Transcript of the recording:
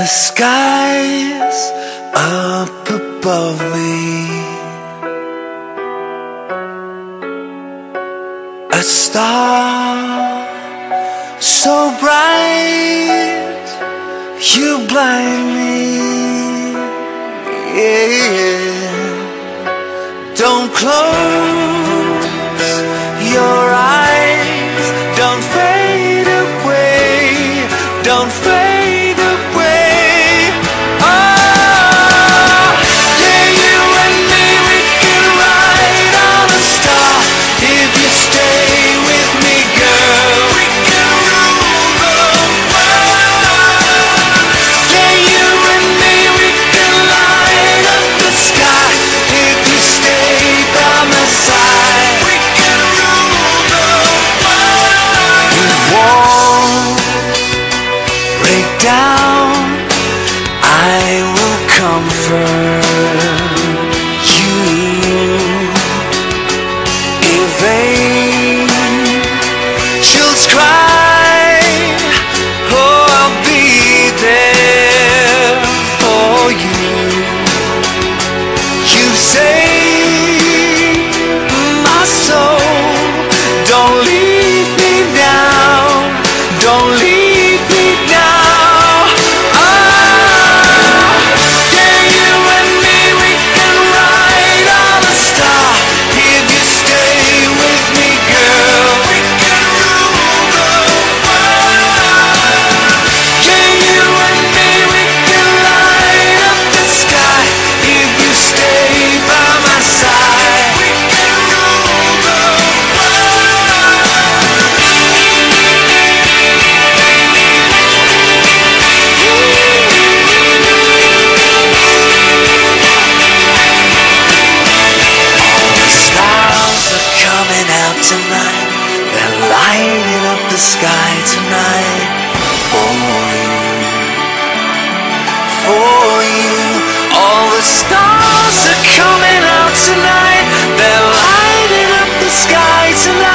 The sky's up above me. A star so bright you blind me. Yeah. Don't close your eyes. Down. I will comfort you. If angels cry, oh, I'll be there for you. You saved my soul. Don't leave me now. Don't leave the sky tonight for you, for you. All the stars are coming out tonight. They're lighting up the sky tonight.